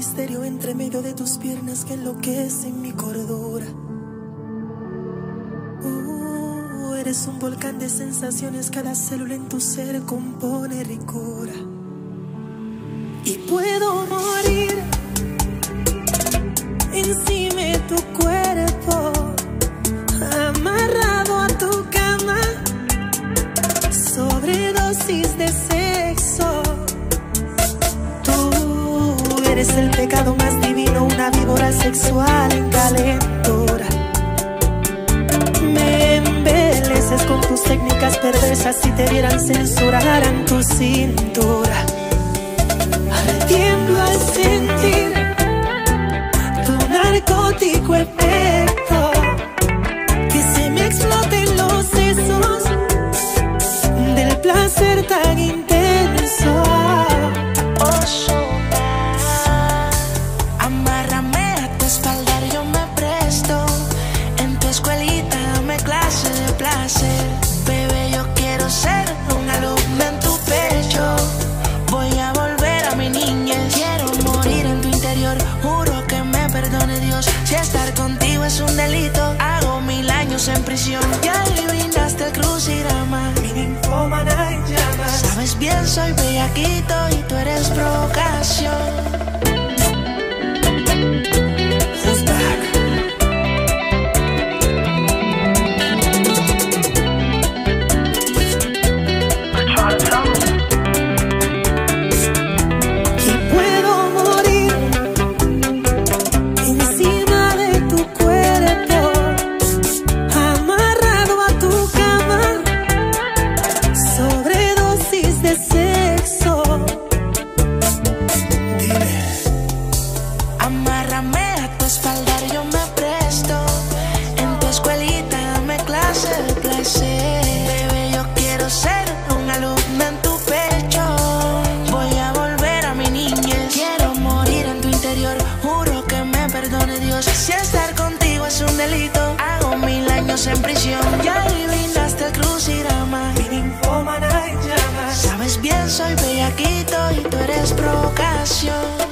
misterio entre medio de tus piernas que enloquece mi cordura. Uh, eres un volcán de sensaciones, cada célula en tu ser compone ricura. Y puedo morir encima de tu cuerpo, amarrado a tu cama, sobredosis eres el pecado más divino, una víbora sexual en calentura. Me embeleces con tus técnicas perversas, si te vieran censuraran tu cintura. Tiemblo al sentir tu narcótico efecto. Que se me exploten los sesos del placer tan intenso. Si estar contigo es un delito, hago mil años en prisión. Ya adivinaste el llamas. Sabes bien, soy bellaquito y tú eres provocación. Amárrame a tu espalda, yo me presto. En tu escuelita dame clase de placer. Bebé, yo quiero ser un alumno en tu pecho. Voy a volver a mi niñez. Quiero morir en tu interior. Juro que me perdone Dios. Si estar contigo es un delito, hago mil años en prisión. Ya adivinaste el llamas. Sabes bien, soy bellaquito y tú eres provocación.